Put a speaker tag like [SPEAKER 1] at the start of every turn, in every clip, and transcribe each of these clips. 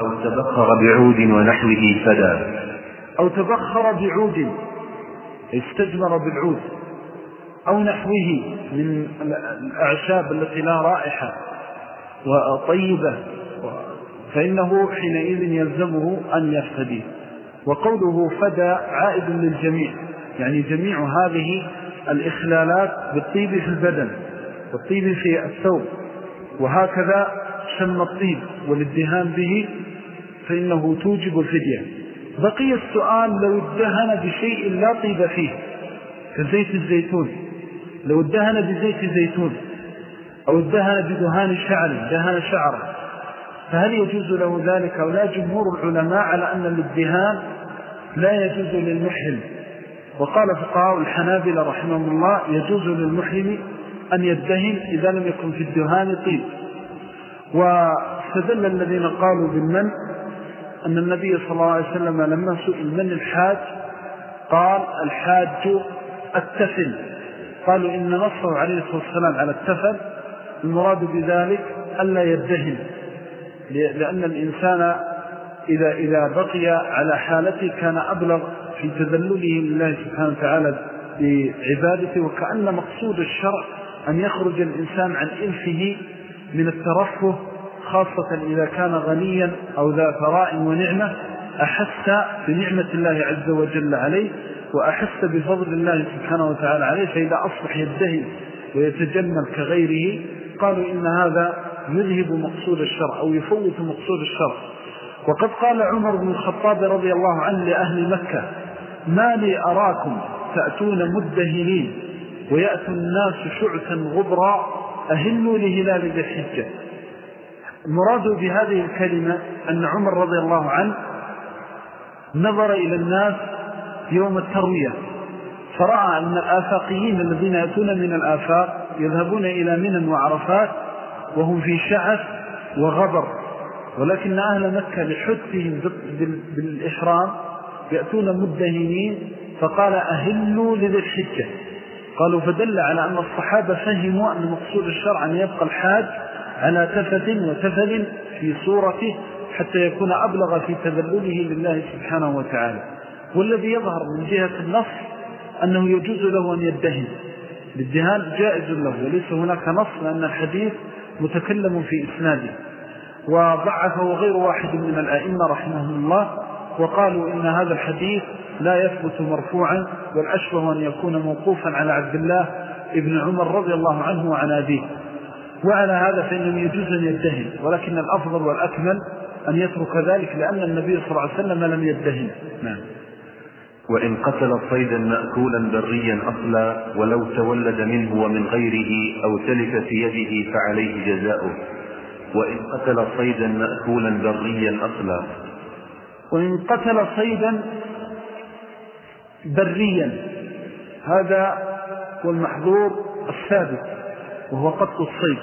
[SPEAKER 1] أو تبخر بعود ونحوه فدى
[SPEAKER 2] أو تبخر بعود استجمر بالعود. أو نحوه من الأعشاب التي لا رائحة وطيبة فإنه حينئذ يلزمه أن يفتدي. وقوله فدى عائد للجميع يعني جميع هذه الإخلالات بالطيب في البدن والطيب في الثوب. وهكذا شم الطيب والإدهان به فإنه توجب الفدية. بقي السؤال لو ادهن بشيء لا طيب فيه. كزيت الزيتون. لو ادهن بزيت الزيتون أو ادهن بدهان شعر دهن شعره فهل يجوز له ذلك؟ أو لا جمهور العلماء على أن الادهان لا يجوز للمحرم. وقال فقهاء الحنابلة رحمه الله يجوز للمحرم أن يدهن إذا لم يكن في الدهان طيب. واستدل الذين قالوا بالمن أن النبي صلى الله عليه وسلم لما سئل من الحاج قال الحاج التفل. قالوا إن نصه عليه الصلاة والسلام على التفل المراد بذلك ألا يدهن لأن الإنسان إذا, إذا بقي على حالته كان أبلغ في تذلله لله سبحانه وتعالى بعبادته وكأن مقصود الشرع أن يخرج الإنسان عن إلفه من الترفه خاصة إذا كان غنيا أو ذا ثراء ونعمة أحس بنعمة الله عز وجل عليه وأحس بفضل الله سبحانه وتعالى عليه فإذا أصبح يدهي ويتجمل كغيره قالوا إن هذا يذهب مقصود الشرع أو يفوت مقصود الشرع. وقد قال عمر بن الخطاب رضي الله عنه لأهل مكة ما لي أراكم تأتون مدهنين ويأتي الناس شعثا غبرا أهلوا لهلال ذي الحجة المراد بهذه الكلمة أن عمر رضي الله عنه نظر إلى الناس يوم التروية فرأى أن الآفاقيين الذين يأتون من الآفاق يذهبون إلى منن وعرفات وهم في شعث وغبر ولكن أهل مكة لحثهم بالإحرام يأتون مدهنين فقال أهلوا لذي الحجة قالوا فدل على أن الصحابة فهموا أن مقصود الشرع أن يبقى الحاج على تفت وتفل في صورته حتى يكون أبلغ في تذلله لله سبحانه وتعالى. والذي يظهر من جهة النص أنه يجوز له أن يدهن. الادهان جائز له وليس هناك نص لأن الحديث متكلم في إسناده. وضعفه غير واحد من الأئمة رحمه الله وقالوا إن هذا الحديث لا يثبت مرفوعا والأشبه أن يكون موقوفا على عبد الله ابن عمر رضي الله عنه وعن أبيه. وعلى هذا فإنه يجوز أن يدهن ولكن الأفضل والأكمل أن يترك ذلك لأن النبي صلى الله عليه وسلم لم يدهن. نعم.
[SPEAKER 1] وإن قتل صيدا مأكولا بريا أصلا ولو تولد منه ومن غيره أو تلف في يده فعليه جزاؤه. وإن قتل صيدا مأكولا بريا أصلا.
[SPEAKER 2] وإن قتل صيدا بريا هذا هو المحظور الثابت. وهو قتل الصيد.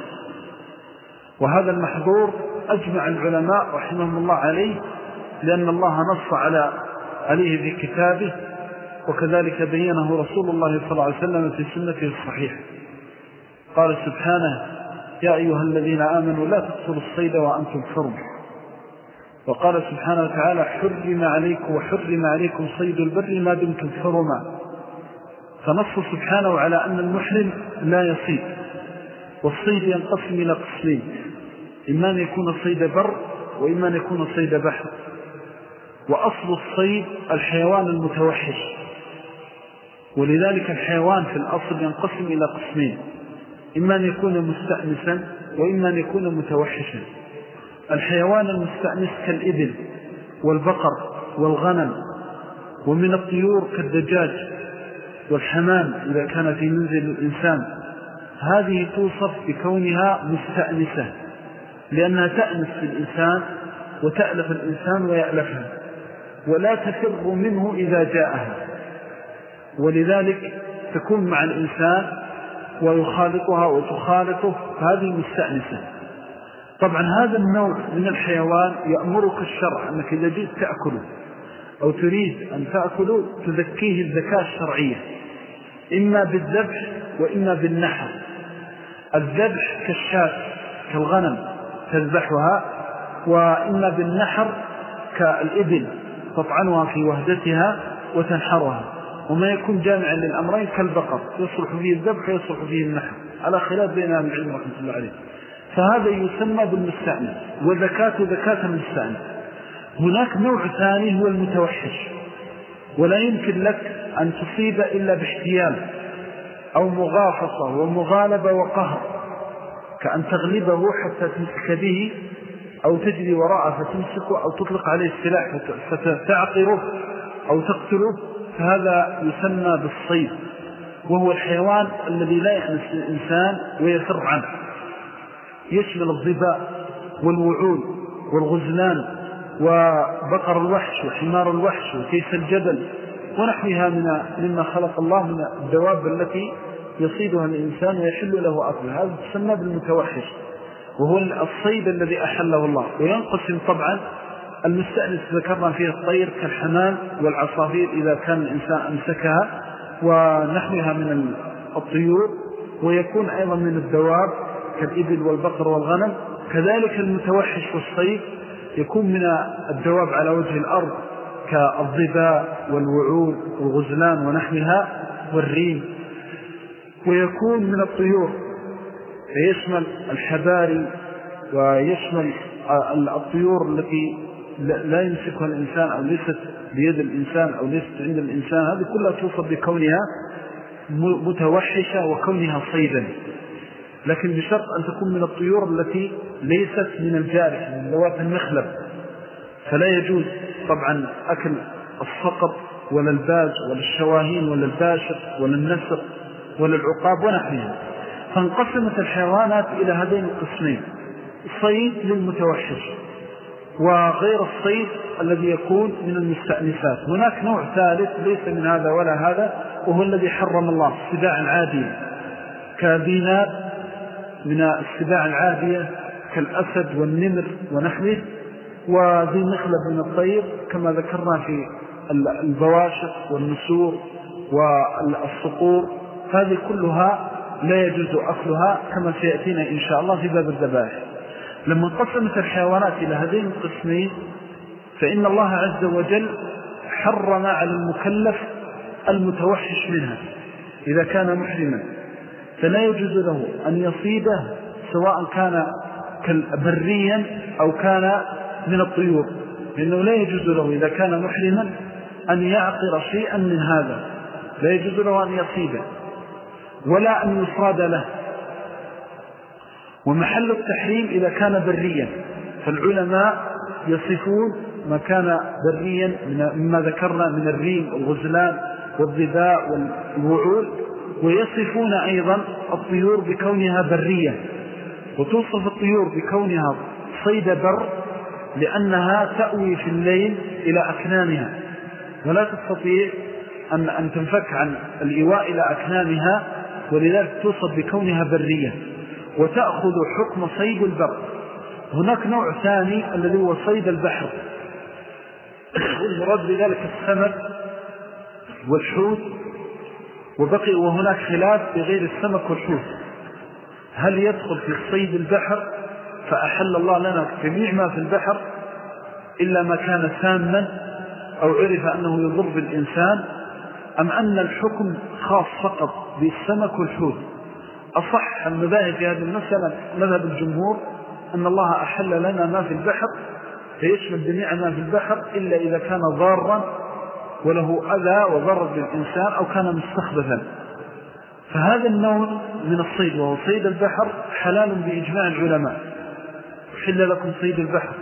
[SPEAKER 2] وهذا المحظور أجمع العلماء رحمهم الله عليه لأن الله نص على عليه في كتابه وكذلك بينه رسول الله صلى الله عليه وسلم في سنته الصحيحة. قال سبحانه يا أيها الذين آمنوا لا تقتلوا الصيد وأنتم حرم. وقال سبحانه وتعالى حرم عليكم وحرم عليكم صيد البر ما دمتم حرما. فنص سبحانه على أن المحرم لا يصيد. والصيد ينقسم إلى قسمين. إما أن يكون صيد بر وإما أن يكون صيد بحر. وأصل الصيد الحيوان المتوحش. ولذلك الحيوان في الأصل ينقسم إلى قسمين. إما أن يكون مستأنسا وإما أن يكون متوحشا. الحيوان المستأنس كالإبل والبقر والغنم ومن الطيور كالدجاج والحمام إذا كان في منزل الإنسان. هذه توصف بكونها مستأنسة لأنها تأنس في الإنسان وتألف الإنسان ويألفها ولا تفر منه إذا جاءها. ولذلك تكون مع الإنسان ويخالطها وتخالطه هذه مستأنسة. طبعا هذا النوع من الحيوان يأمرك الشرع أنك إذا جئت تأكله أو تريد أن تأكله تذكيه الذكاة الشرعية إما بالذبح وإما بالنحر. الذبح كالشاة كالغنم تذبحها وإما بالنحر كالإبل تطعنها في وهدتها وتنحرها. وما يكون جامعا للأمرين كالبقر يصلح فيه الذبح ويصلح فيه النحر. على خلاف بين أهل العلم رحمة الله عليه فهذا يسمى بالمستأنس وذكاة ذكاة المستأنس هناك نوع ثاني هو المتوحش ولا يمكن لك أن تصيب إلا باحتيال. أو مغافصة ومغالبة وقهر كأن تغلبه حتى تمسك به أو تجري وراءه فتمسكه أو تطلق عليه السلاح فتعقره أو تقتله فهذا يسمى بالصيد وهو الحيوان الذي لا يأنس الإنسان ويفر عنه. يشمل الضباء والوعود والغزلان وبقر الوحش وحمار الوحش وكيس الجبل ونحوها من مما خلق الله من الدواب التي يصيدها الإنسان ويحل له أكله هذا تسمى بالمتوحش وهو الصيد الذي أحله الله. وينقسم طبعا المستأنس ذكرنا فيه الطير كالحمام والعصافير إذا كان الإنسان أمسكها ونحوها من الطيور ويكون أيضا من الدواب كالإبل والبقر والغنم. كذلك المتوحش والصيد يكون من الدواب على وجه الأرض. كالضباء والوعود والغزلان ونحوها والريم. ويكون من الطيور فيشمل الحباري ويشمل الطيور التي لا يمسكها الإنسان أو ليست بيد الإنسان أو ليست عند الإنسان. هذه كلها توصف بكونها متوحشة وكونها صيدا. لكن بشرط أن تكون من الطيور التي ليست من الجارح من ذوات المخلب فلا يجوز طبعا أكل الصقر ولا الباز ولا الشواهين ولا الباشر ولا النسر ولا العقاب ونحنها. فانقسمت الحيوانات إلى هذين القسمين الصيد للمتوحش وغير الصيد الذي يكون من المستأنسات. هناك نوع ثالث ليس من هذا ولا هذا وهو الذي حرم الله السباع العادية. كبينات من السباع العادية كالأسد والنمر ونحوه وذي مخلب من الطير كما ذكرنا في البواشق والنسور والصقور. هذه كلها لا يجوز أكلها كما سيأتينا إن شاء الله في باب الذبائح. لما انقسمت الحيوانات إلى هذين القسمين فإن الله عز وجل حرم على المكلف المتوحش منها إذا كان محرما. فلا يجوز له أن يصيده سواء كان بريا أو كان من الطيور لأنه لا يجوز له إذا كان محرما أن يعقر شيئا من هذا لا يجوز له أن يصيده ولا أن يصاد له. ومحل التحريم إذا كان بريا فالعلماء يصفون ما كان بريا مما ذكرنا من الريم والغزلان والضباء والوعول ويصفون أيضا الطيور بكونها برية وتوصف الطيور بكونها صيد بر لأنها تأوي في الليل إلى أكنانها ولا تستطيع أن, أن تنفك عن الإيواء إلى أكنانها ولذلك توصف بكونها برية. وتأخذ حكم صيد البر. هناك نوع ثاني الذي هو صيد البحر. والمراد بذلك السمك والحوت. وبقي وهناك خلاف بغير السمك والحوت. هل يدخل في صيد البحر؟ فأحل الله لنا جميع ما في البحر إلا ما كان ساما أو عرف أنه يضر بالإنسان. أم أن الحكم خاص فقط بالسمك والحوت؟ أصح المذاهب في هذه المسألة مذهب الجمهور أن الله أحل لنا ما في البحر فيشمل جميع ما في البحر إلا إذا كان ضارا وله أذى وضرر للإنسان أو كان مستخبثا. فهذا النوع من الصيد وهو صيد البحر حلال بإجماع العلماء. وحل لكم صيد البحر.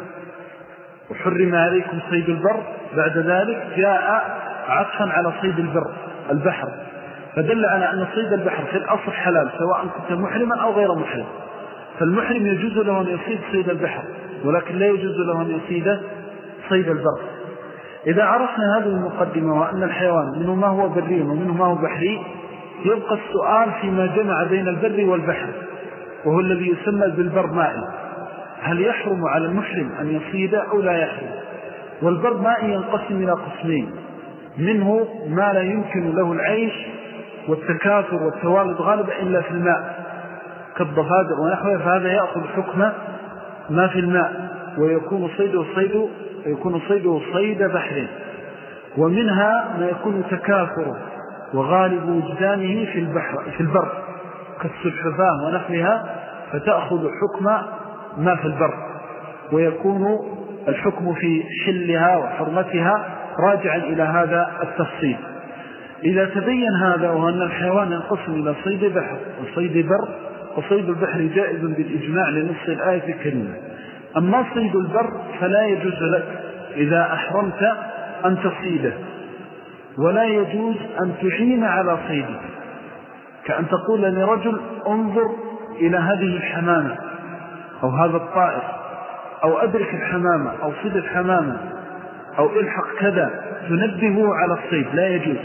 [SPEAKER 2] وحرم عليكم صيد البر. بعد ذلك جاء عطفا على صيد البر البحر. فدل على أن صيد البحر في الأصل حلال سواء كنت محرما أو غير محرم. فالمحرم يجوز له أن يصيد صيد البحر ولكن لا يجوز له أن يصيد صيد البر. إذا عرفنا هذه المقدمة وأن الحيوان منه ما هو بري ومنه ما هو بحري يبقى السؤال فيما جمع بين البر والبحر وهو الذي يسمى بالبر مائي هل يحرم على المحرم أن يصيد أو لا يحرم؟ والبر مائي ينقسم إلى قسمين. منه ما لا يمكن له العيش والتكاثر والتوالد غالبا إلا في الماء. كالضفادر ونحوه فهذا يأخذ حكم ما في الماء. ويكون صيده صيد يكون صيده صيد بحر. ومنها ما يكون تكاثر وغالب وجدانه في البحر في البر. كالسلحفاة ونحلها فتأخذ حكم ما في البر. ويكون الحكم في حلها وحرمتها راجعا إلى هذا التفصيل. إذا تبين هذا وأن الحيوان ينقسم إلى صيد بحر وصيد بر وصيد البحر جائز بالإجماع لنص الآية الكريمة. أما صيد البر فلا يجوز لك إذا أحرمت أن تصيده ولا يجوز أن تعين على صيده. كأن تقول لرجل انظر إلى هذه الحمامة. أو هذا الطائر أو أدرك الحمامة أو صد الحمامة أو إلحق كذا تنبهه على الصيد لا يجوز.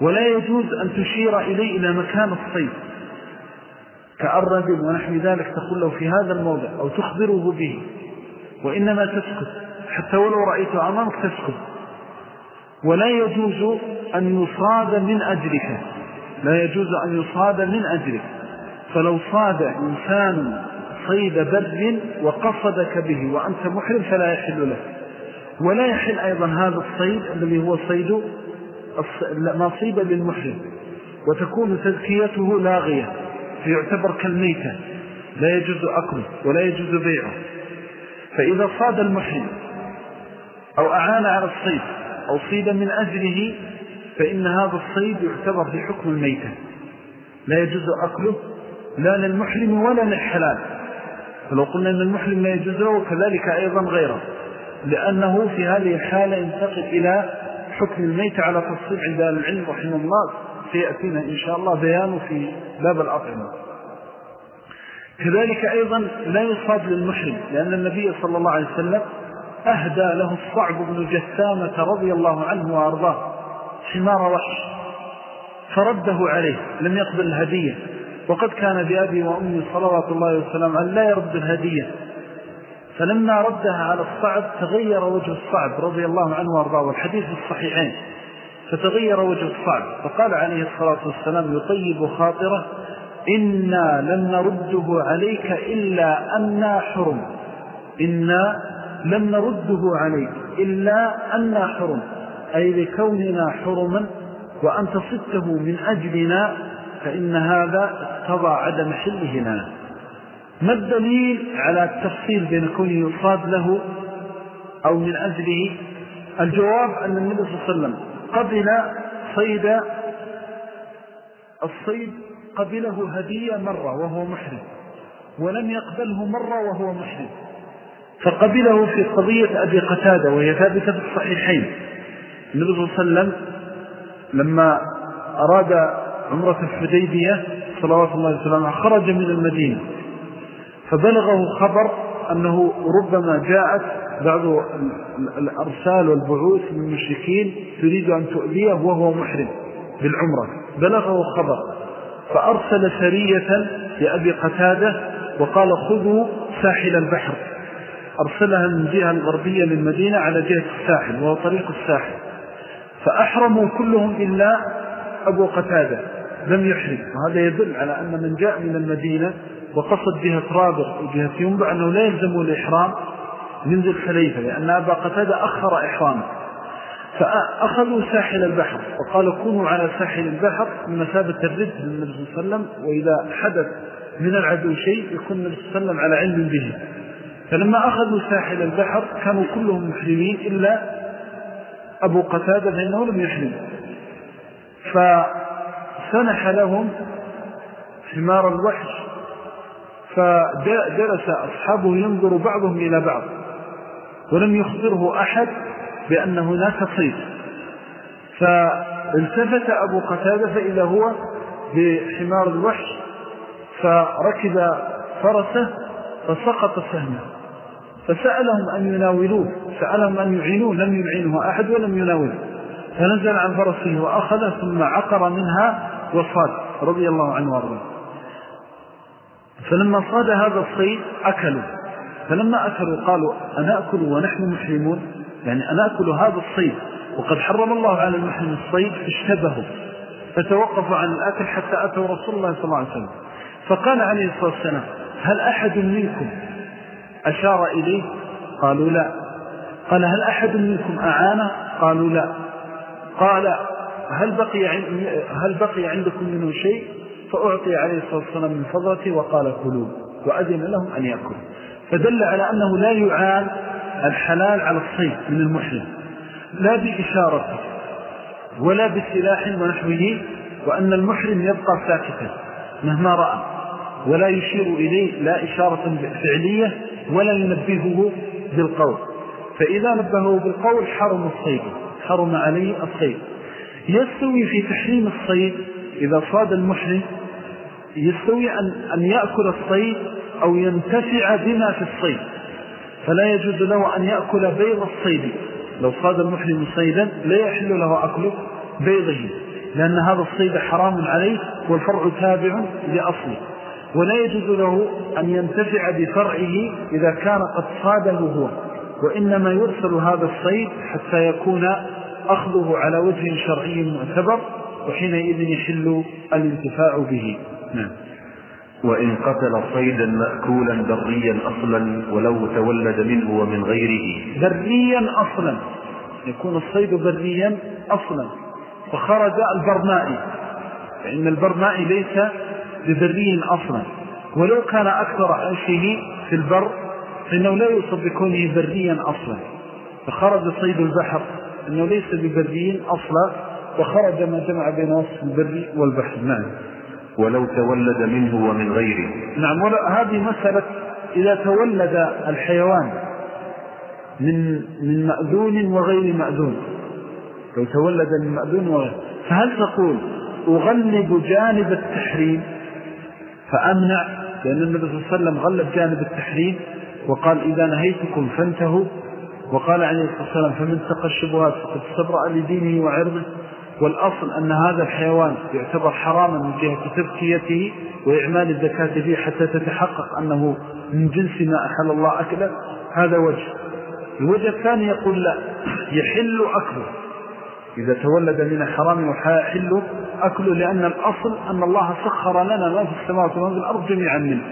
[SPEAKER 2] ولا يجوز أن تشير إليه إلى مكان الصيد. كأرد ونحن ذلك تقول له في هذا الموضع أو تخبره به. وإنما تسكت حتى ولو رأيته أمامك تسكت. ولا يجوز أن يصاد من أجلك. لا يجوز أن يصاد من أجلك. فلو صاد إنسان صيد بر وقصدك به وأنت محرم فلا يحل لك. ولا يحل أيضا هذا الصيد الذي هو صيد ما صيب للمحرم. وتكون تزكيته لاغية فيعتبر كالميتة. لا يجوز أكله ولا يجوز بيعه. فإذا صاد المحرم أو أعان على الصيد أو صيد من أجله فإن هذا الصيد يعتبر في حكم الميتة. لا يجوز أكله لا للمحرم ولا للحلال. فلو قلنا أن المحرم لا يجوز له وكذلك أيضا غيره. لأنه في هذه الحالة ينتقل إلى حكم الميت على تفصيل عند العلم رحمه الله. سيأتينا إن شاء الله بيانه في باب الأطعمة. كذلك أيضا لا يصاب للمحرم لأن النبي صلى الله عليه وسلم أهدى له الصعب بن جثامة رضي الله عنه وأرضاه حمار وحش فرده عليه لم يقبل الهدية. وقد كان بأبي وأمي صلوات الله وسلم أن لا يرد الهدية. فلما ردها على الصعب تغير وجه الصعب رضي الله عنه وأرضاه. والحديث الصحيحين. فتغير وجه الصعب. فقال عليه الصلاة والسلام يطيب خاطره إنا لن نرده عليك إلا أنا حرم إنا لن نرده عليك إلا أنا حرم أي لكوننا حرما وأن تصدته من أجلنا فإن هذا اقتضى عدم حله لنا ما الدليل على التفصيل بين كونه يصاد له أو من أجله؟ الجواب أن النبي صلى الله عليه وسلم قبل صيد الصيد قبله هدية مرة وهو محرم ولم يقبله مرة وهو محرم. فقبله في قضية أبي قتادة وهي ثابتة في الصحيحين. النبي صلى الله عليه وسلم لما أراد عمرة الحديبية صلوات الله وسلامه خرج من المدينة. فبلغه خبر أنه ربما جاءت بعض الأرسال والبعوث من المشركين تريد أن تؤذيه وهو محرم بالعمرة. بلغه خبر. فأرسل سرية لأبي قتادة وقال خذوا ساحل البحر. أرسلها من الجهة الغربية للمدينة على جهة الساحل وهو طريق الساحل. فأحرموا كلهم إلا أبو قتادة. لم يحرم وهذا يدل على أن من جاء من المدينة وقصد جهة رابر وجهة ينبع أنه لا يلزم الإحرام من ذي الخليفة لأن أبا قتادة أخر إحرامه. فأخذوا ساحل البحر وقالوا كونوا على ساحل البحر من مثابة الرد للنبي صلى الله عليه وسلم وإذا حدث من العدو شيء يكون النبي صلى الله عليه وسلم على علم به. فلما أخذوا ساحل البحر كانوا كلهم محرمين إلا أبو قتادة فإنه لم يحرم. فسنح لهم حمار الوحش فجلس أصحابه ينظر بعضهم إلى بعض ولم يخبره أحد بأن هناك صيد. فالتفت أبو قتادة فإذا هو بحمار الوحش فركب فرسه فسقط سهمه. فسألهم أن يناولوه سألهم أن يعينوه لم يعينه أحد ولم يناوله. فنزل عن فرسه وأخذ ثم عقر منها وصاد رضي الله عنه وأرضاه. فلما صاد هذا الصيد أكلوا. فلما أكلوا قالوا أنأكل ونحن محرمون؟ يعني أنأكل هذا الصيد. وقد حرم الله على المحرم الصيد فاشتبهوا فتوقفوا عن الأكل حتى أتوا رسول الله صلى الله عليه وسلم. فقال عليه الصلاة والسلام هل أحد منكم أشار إليه؟ قالوا لا. قال هل أحد منكم أعانه؟ قالوا لا. قال هل بقي, هل بقي عندكم منه شيء؟ فأعطي عليه الصلاة والسلام من فضلته وقال كلوا وأذن لهم أن يأكلوا. فدل على أنه لا يعان الحلال على الصيد من المحرم لا بإشارة ولا بسلاح ونحوه وأن المحرم يبقى ساكتا مهما رأى ولا يشير إليه لا إشارة فعلية ولا ينبهه بالقول. فإذا نبهه بالقول حرم الصيد حرم عليه الصيد. يستوي في تحريم الصيد. إذا صاد المحرم يستوي أن, أن يأكل الصيد أو ينتفع بما في الصيد. فلا يجوز له أن يأكل بيض الصيد. لو صاد المحرم صيدا لا يحل له أكل بيضه لأن هذا الصيد حرام عليه والفرع تابع لأصله. ولا يجوز له أن ينتفع بفرعه إذا كان قد صاده هو. وإنما يرسل هذا الصيد حتى يكون أخذه على وجه شرعي معتبر وحينئذ يحل الانتفاع به. نعم.
[SPEAKER 1] وإن قتل صيدا مأكولا بريا أصلا ولو تولد منه ومن غيره.
[SPEAKER 2] بريا أصلا. يكون الصيد بريا أصلا. فخرج البرمائي. فإن البرمائي ليس ببري أصلا. ولو كان أكثر عيشه في البر فإنه لا يوصف بكونه بريا أصلا. فخرج صيد البحر. أنه ليس ببري أصلا وخرج ما جمع بين وصف البر والبحر. نعم.
[SPEAKER 1] ولو تولد منه ومن غيره.
[SPEAKER 2] نعم هذه مسألة إذا تولد الحيوان من من مأذون وغير مأذون. لو تولد من مأذون وغير. فهل تقول أغلب جانب التحريم؟ فأمنع لأن النبي صلى الله عليه وسلم غلب جانب التحريم وقال إذا نهيتكم فانتهوا. وقال عليه الصلاة والسلام فمن تقى الشبهات فقد استبرأ لدينه وعرضه والأصل أن هذا الحيوان يعتبر حراما من جهة تركيته وإعمال الزكاة فيه حتى تتحقق أنه من جنس ما أحل الله أكله. هذا وجه. الوجه الثاني يقول لا يحل أكله. إذا تولد من الحرام وحل أكله لأن الأصل أن الله سخر لنا ما في السماوات وما في الأرض جميعا منه.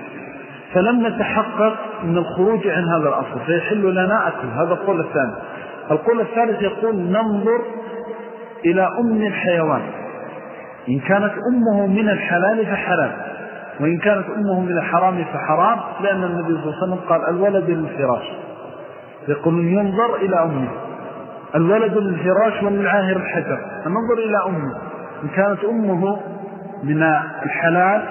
[SPEAKER 2] فلم نتحقق من الخروج عن هذا الأصل فيحل لنا أكل هذا القول الثاني. القول الثالث يقول ننظر إلى أم الحيوان. إن كانت أمه من الحلال فحلال وإن كانت أمه من الحرام فحرام لأن النبي صلى الله عليه وسلم قال الولد للفراش. يقول ينظر إلى أمه. الولد للفراش والعاهر الحجر. فننظر إلى أمه. إن كانت أمه من الحلال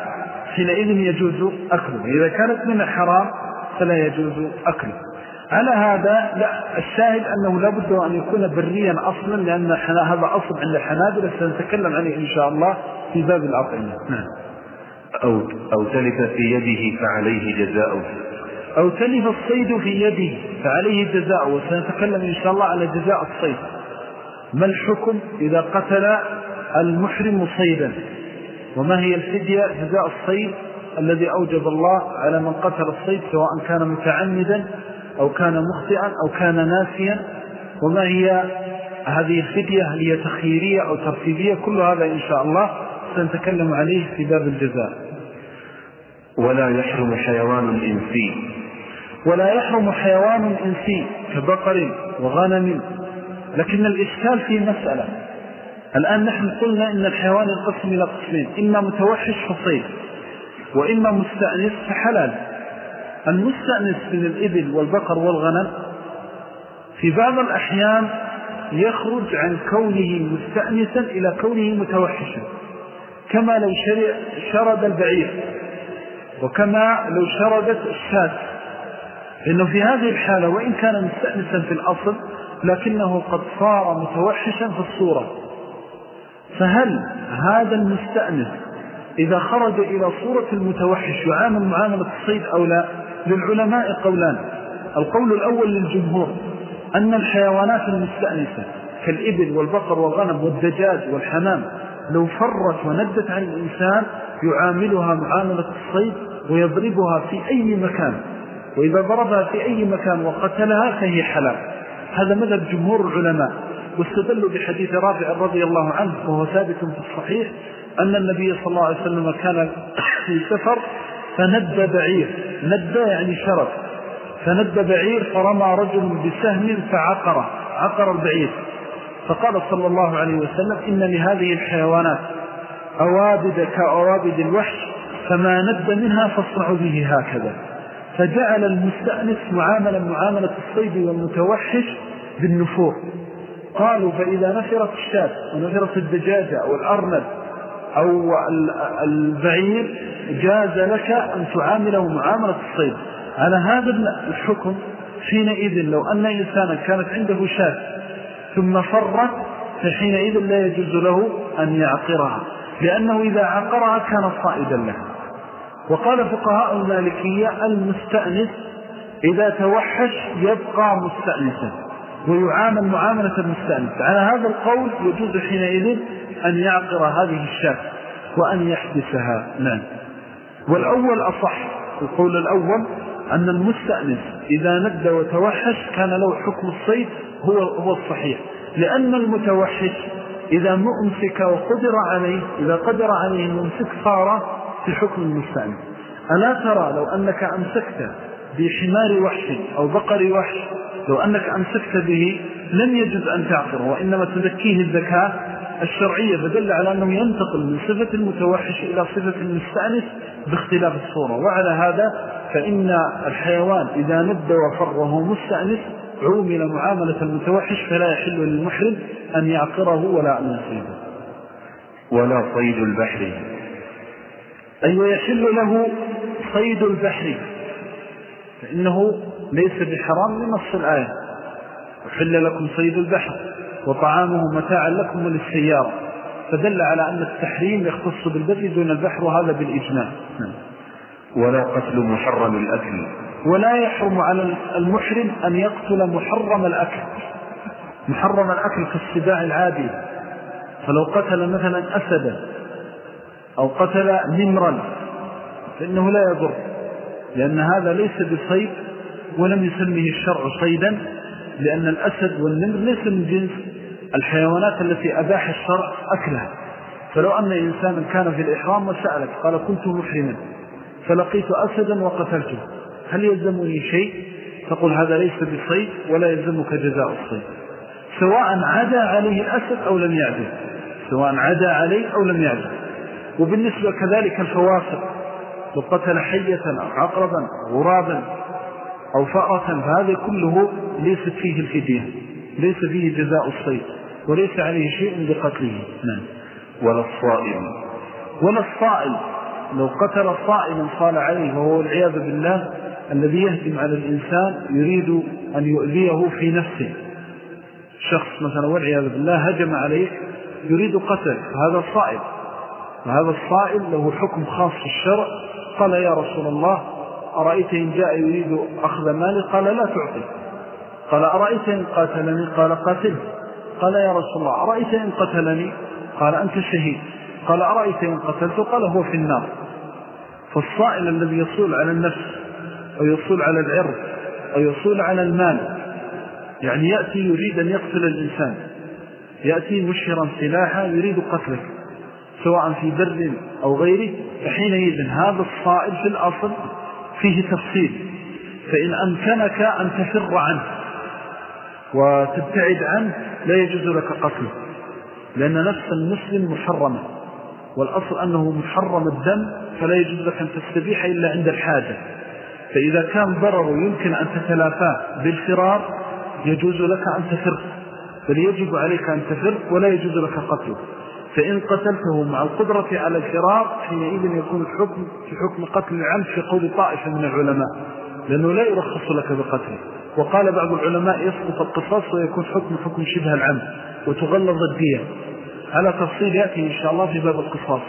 [SPEAKER 2] حينئذ يجوز أكله. إذا كانت من الحرام فلا يجوز أكله. على هذا لا الشاهد أنه لابد أن يكون بريا أصلا لأن هذا أصل عند الحنابلة سنتكلم عنه إن شاء الله في باب الأطعمة. نعم.
[SPEAKER 1] أو, أو تلف في يده فعليه جزاؤه
[SPEAKER 2] أو تلف الصيد في يده فعليه جزاء. وسنتكلم إن شاء الله على جزاء الصيد. ما الحكم إذا قتل المحرم صيدا؟ وما هي الفدية؟ جزاء الصيد الذي أوجب الله على من قتل الصيد سواء كان متعمدا أو كان مخطئا أو كان ناسيا. وما هي هذه الفدية؟ هل هي تخييرية أو ترتيبية؟ كل هذا إن شاء الله سنتكلم عليه في باب الجزاء.
[SPEAKER 1] ولا يحرم حيوان إنسي
[SPEAKER 2] ولا يحرم حيوان إنسي كبقر وغنم. لكن الإشكال في مسألة الآن نحن قلنا إن الحيوان ينقسم إلى قسمين إما متوحش فصيد وإما مستأنس فحلال. المستأنس من الإبل والبقر والغنم في بعض الأحيان يخرج عن كونه مستأنسا إلى كونه متوحشا. كما لو شرد البعير وكما لو شردت الشاة. إنه في هذه الحالة وإن كان مستأنسا في الأصل لكنه قد صار متوحشا في الصورة. فهل هذا المستأنس إذا خرج إلى صورة المتوحش يعامل معاملة الصيد أو لا؟ للعلماء قولان. القول الأول للجمهور أن الحيوانات المستأنسة كالإبل والبقر والغنم والدجاج والحمام لو فرت وندت عن الإنسان يعاملها معاملة الصيد ويضربها في أي مكان. وإذا ضربها في أي مكان وقتلها فهي حلال. هذا مذهب جمهور العلماء. واستدلوا بحديث رافع رضي الله عنه وهو ثابت في الصحيح أن النبي صلى الله عليه وسلم كان في سفر فند بعير. ند يعني شرف فند بعير فرمى رجل بسهم فعقره عقر البعير. فقال صلى الله عليه وسلم إن لهذه الحيوانات أوابد كأوابد الوحش فما ند منها فاصنعوا به هكذا. فجعل المستأنس معاملا معاملة الصيد والمتوحش بالنفور. قالوا فإذا نفرت الشاة ونفرت الدجاجة أو الأرنب أو البعير جاز لك أن تعامله معاملة الصيد. على هذا الحكم حينئذ لو أن إنسانا كانت عنده شاة ثم فرت فحينئذ لا يجوز له أن يعقرها لأنه إذا عقرها كان صائدا له وقال فقهاء المالكية المستأنس إذا توحش يبقى مستأنسا. ويعامل معاملة المستأنس على هذا القول يجوز حينئذ أن يعقر هذه الشاة وأن يحدثها. نعم. والأول أصح القول الأول أن المستأنس إذا ند وتوحش كان له حكم الصيد هو, هو الصحيح. لأن المتوحش إذا مؤمسك وقدر عليه إذا قدر عليه الممسك صار في حكم المستأنس ألا ترى لو أنك أمسكت بحمار وحش أو بقر وحش. لو أنك أمسكت به لم يجب أن تعقره وإنما تذكيه الذكاة الشرعية فدل على أنه ينتقل من صفة المتوحش إلى صفة المستأنس باختلاف الصورة. وعلى هذا فإن الحيوان إذا ند وفر وهو مستأنس عومل معاملة المتوحش فلا يحل للمحرم أن يعقره ولا أن يصيبه
[SPEAKER 1] ولا صيد البحر.
[SPEAKER 2] أي ويحل له صيد البحر. فإنه ليس بحرام لنص الآية. وحل لكم صيد البحر وطعامه متاعا لكم وللسيارة. فدل على أن التحريم يختص بالبر دون البحر وهذا بالإجماع. نعم.
[SPEAKER 1] ولا قتل محرم الأكل.
[SPEAKER 2] ولا يحرم على المحرم أن يقتل محرم الأكل. محرم الأكل كالسباع العادي. فلو قتل مثلا أسدا أو قتل نمرا فإنه لا يضر. لأن هذا ليس بصيد ولم يسميه الشرع صيدا لأن الأسد والنمر ليس من جنس الحيوانات التي أباح الشرع أكلها. فلو أن إنسانا كان في الإحرام وسألك قال كنت محرما فلقيت أسدا وقتلته هل يلزمني شيء؟ تقول هذا ليس بصيد ولا يلزمك جزاء الصيد. سواء عدا عليه الأسد أو لم يعدل سواء عدا عليه أو لم يعدل وبالنسبة كذلك الفواسق لو قتل حية أو عقربا أو غرابا أو فأرة فهذا كله ليست فيه الفدية ليس فيه جزاء الصيد وليس عليه شيء بقتله نعم.
[SPEAKER 1] ولا الصائم.
[SPEAKER 2] ولا الصائم. لو قتل صائما صال عليه وهو العياذ بالله الذي يهدم على الإنسان يريد أن يؤذيه في نفسه. شخص مثلا والعياذ بالله هجم عليك يريد قتل هذا الصائم وهذا الصائل له حكم خاص في الشرع قال يا رسول الله أرأيت إن جاء يريد أخذ مالي؟ قال لا تعطي. قال أرأيت إن قاتلني؟ قال قاتل قال يا رسول الله أرأيت إن قتلني؟ قال أنت شهيد. قال أرأيت إن قتلت؟ قال هو في النار. فالصائل الذي يصول على النفس أو يصول على العرض أو يصول على المال يعني يأتي يريد أن يقتل الإنسان. يأتي مشهرا سلاحا يريد قتلك سواء في بر أو غيره فحينئذ هذا الصائل في الأصل فيه تفصيل فإن أمكنك أن تفر عنه وتبتعد عنه لا يجوز لك قتله لأن نفس المسلم محرمة والأصل أنه محرم الدم فلا يجوز لك أن تستبيح إلا عند الحاجة فإذا كان ضرر يمكن أن تتلافاه بالفرار يجوز لك أن تفر بل يجب عليك أن تفر ولا يجوز لك قتله. فإن قتلته مع القدرة على الفرار حينئذ يكون الحكم في حكم قتل العمد في قول طائفة من العلماء لأنه لا يرخص لك بقتله. وقال بعض العلماء يسقط القصاص ويكون حكم حكم شبه العمد وتغلظ الدية. على تفصيل يأتي إن شاء الله في باب القصاص.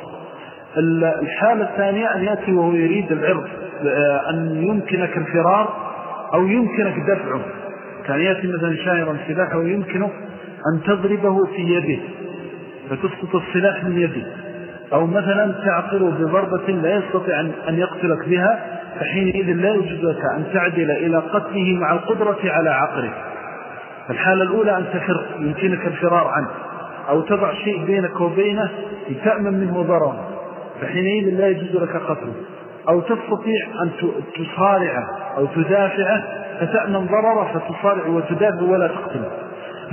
[SPEAKER 2] الحالة الثانية أن يأتي وهو يريد العرض أن يمكنك الفرار أو يمكنك دفعه. كان يأتي مثلا شاعرا سلاحه ويمكنه أن تضربه في يده. فتسقط السلاح من يده. أو مثلا تعقره بضربة لا يستطيع أن يقتلك بها فحينئذ لا يجوز لك أن تعدل إلى قتله مع القدرة على عقره الحالة الأولى أن تفر يمكنك الفرار عنه أو تضع شيء بينك وبينه لتأمن منه ضرر فحينئذ لا يجوز لك قتله. أو تستطيع أن تصارعه أو تدافعه فتأمن ضرره فتصارع وتدافع ولا تقتله.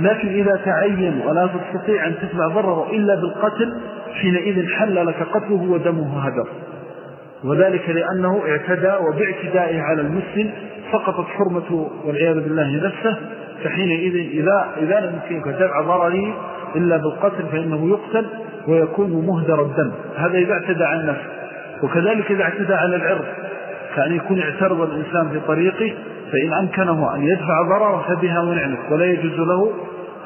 [SPEAKER 2] لكن إذا تعين ولا تستطيع أن تتبع ضرره إلا بالقتل حينئذ حل لك قتله ودمه هدر. وذلك لأنه اعتدى وباعتدائه على المسلم سقطت حرمته والعياذ بالله نفسه. فحينئذ إذا, إذا لم يمكنك دفع ضرره إلا بالقتل فإنه يقتل ويكون مهدر الدم. هذا إذا اعتدى عن نفسه وكذلك إذا اعتدى على العرض. كأن يكون اعترض الإنسان في طريقه فإن أمكنه أن يدفع ضرره فبها ونعمه ولا يجوز له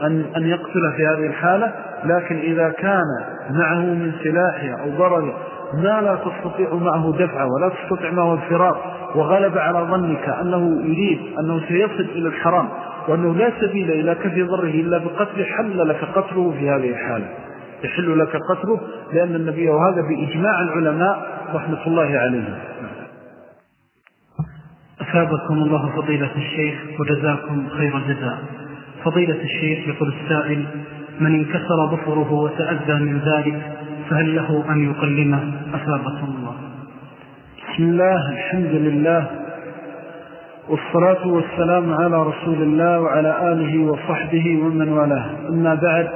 [SPEAKER 2] أن, أن يقتل في هذه الحالة لكن إذا كان معه من سلاحه أو ضرره ما لا تستطيع معه دفعه ولا تستطيع معه الفرار وغلب على ظنك أنه يريد أنه سيصل إلى الحرام وأنه لا سبيل إلى كفي ضره إلا بقتل حل لك قتله في هذه الحالة. يحل لك قتله لأن النبي وهذا بإجماع العلماء رحمة الله عليهم
[SPEAKER 3] أثابكم الله فضيلة الشيخ وجزاكم خير الجزاء. فضيلة الشيخ يقول السائل من انكسر ظفره وتأذى من ذلك فهل له أن يقلمه؟ أثابكم الله.
[SPEAKER 2] بسم الله الحمد لله والصلاة والسلام على رسول الله وعلى آله وصحبه ومن والاه. أما بعد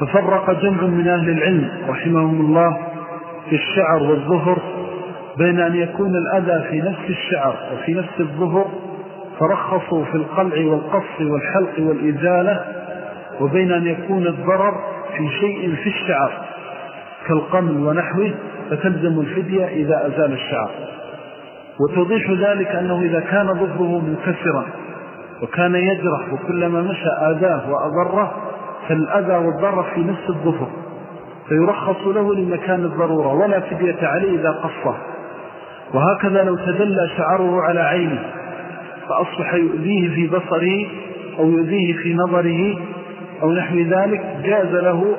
[SPEAKER 2] ففرق جمع من أهل العلم رحمهم الله في الشعر والظهر بين أن يكون الأذى في نفس الشعر وفي نفس الظهر فرخصوا في القلع والقص والحلق والإزالة وبين أن يكون الضرر في شيء في الشعر كالقمل ونحوه فتلزم الفدية إذا أزال الشعر. وتوضيح ذلك أنه إذا كان ظهره منكسرا وكان يجرح وكلما مشى آذاه وأضره فالأذى والضرر في نفس الظهر فيرخص له لمكان الضرورة ولا فدية عليه إذا قصه. وهكذا لو تدلى شعره على عينه فأصبح يؤذيه في بصره أو يؤذيه في نظره أو نحو ذلك جاز له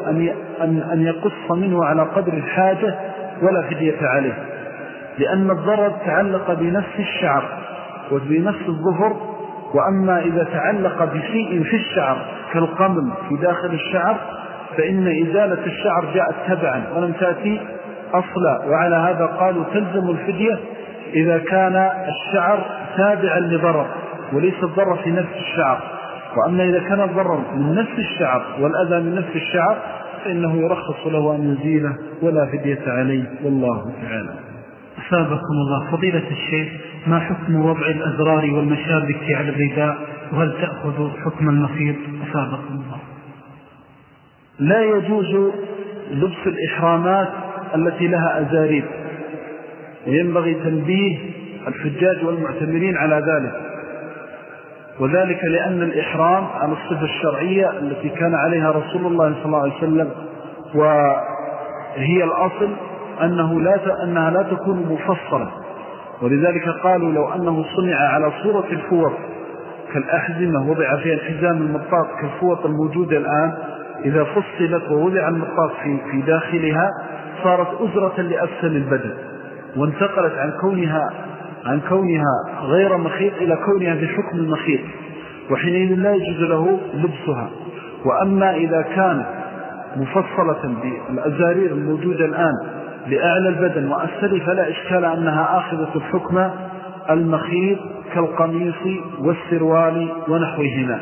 [SPEAKER 2] أن يقص منه على قدر الحاجة ولا فدية عليه. لأن الضرر تعلق بنفس الشعر وبنفس الظهر وأما إذا تعلق بشيء في الشعر كالقمل في داخل الشعر فإن إزالة الشعر جاءت تبعا ولم تأتي أصلا وعلى هذا قالوا تلزم الفدية إذا كان الشعر تابعا لضرر وليس الضرر في نفس الشعر. وأما إذا كان الضرر من نفس الشعر والأذى من نفس الشعر فإنه يرخص له أن يزيله ولا فدية عليه والله تعالى
[SPEAKER 3] أثابكم الله. فضيلة الشيخ ما حكم وضع الأزرار والمشابك على الرداء وهل تأخذ حكم المخيط أثابكم الله.
[SPEAKER 2] لا يجوز لبس الإحرامات التي لها أزاريب. وينبغي تنبيه الحجاج والمعتمرين على ذلك. وذلك لأن الإحرام على الصفة الشرعية التي كان عليها رسول الله صلى الله عليه وسلم وهي الأصل أنه لا أنها لا تكون مفصلة. ولذلك قالوا لو أنه صنع على صورة الفوط كالأحزمة وضع فيها الحزام المطاط كالفوط الموجودة الآن إذا فصلت ووضع المطاط في, في داخلها صارت أزرة لأسفل البدن وانتقلت عن كونها عن كونها غير مخيط إلى كونها بحكم المخيط وحينئذ لا يجوز له لبسها. وأما إذا كانت مفصلة بالأزارير الموجودة الآن لأعلى البدن وأسفل فلا إشكال أنها آخذة الحكم المخيط كالقميص والسروال ونحوهما.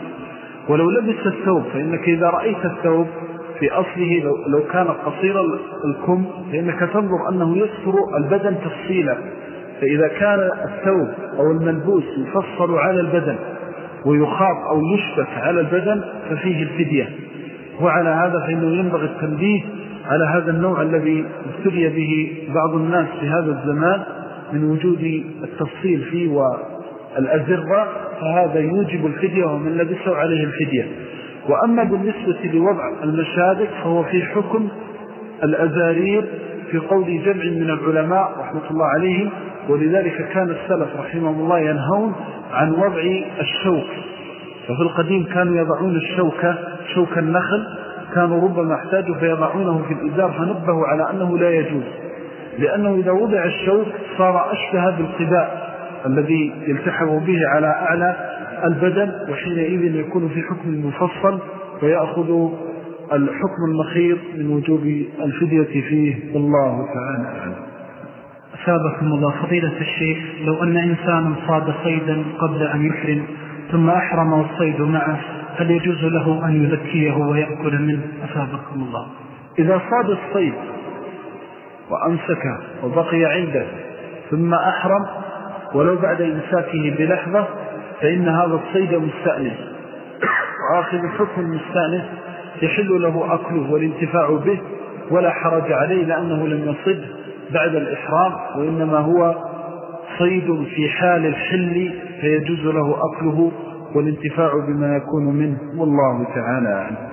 [SPEAKER 2] ولو لبس الثوب فإنك إذا رأيت الثوب في أصله لو, لو كان قصير الكم فإنك تنظر أنه يسفر البدن تفصيلا. فإذا كان الثوب أو الملبوس يفصل على البدن ويخاط أو يشبك على البدن ففيه الفدية. وعلى هذا فإنه ينبغي التنبيه على هذا النوع الذي ابتلي به بعض الناس في هذا الزمان من وجود التفصيل فيه والأزرة فهذا يوجب الفدية ومن لبسه عليه الفدية. وأما بالنسبة لوضع المشابك فهو في حكم الأزارير في قول جمع من العلماء رحمة الله عليهم ولذلك كان السلف رحمه الله ينهون عن وضع الشوك. وفي القديم كانوا يضعون الشوكة شوك النخل كانوا ربما احتاجوا فيضعونه في الإزار فنبهوا على أنه لا يجوز. لأنه إذا وضع الشوك صار أشبه بالقباء الذي يلتحم به على أعلى البدن وحينئذ يكون في حكم مفصل ويأخذ الحكم المخير من وجوب الفدية فيه. والله تعالى أعلم.
[SPEAKER 3] أثابكم الله. فضيلة الشيخ لو أن إنسانا صاد صيدا قبل أن يحرم ثم أحرم والصيد معه هل يجوز له أن يذكيه ويأكل منه؟ أثابكم الله.
[SPEAKER 2] إذا صاد الصيد وأمسكه وبقي عنده ثم أحرم ولو بعد إمساكه بلحظة فإن هذا الصيد مستأنس وآخذ حكم المستأنس يحل له أكله والانتفاع به ولا حرج عليه لأنه لم يصد بعد الإحرام وإنما هو صيد في حال الحل فيجوز له أكله والانتفاع بما يكون منه. والله تعالى عنه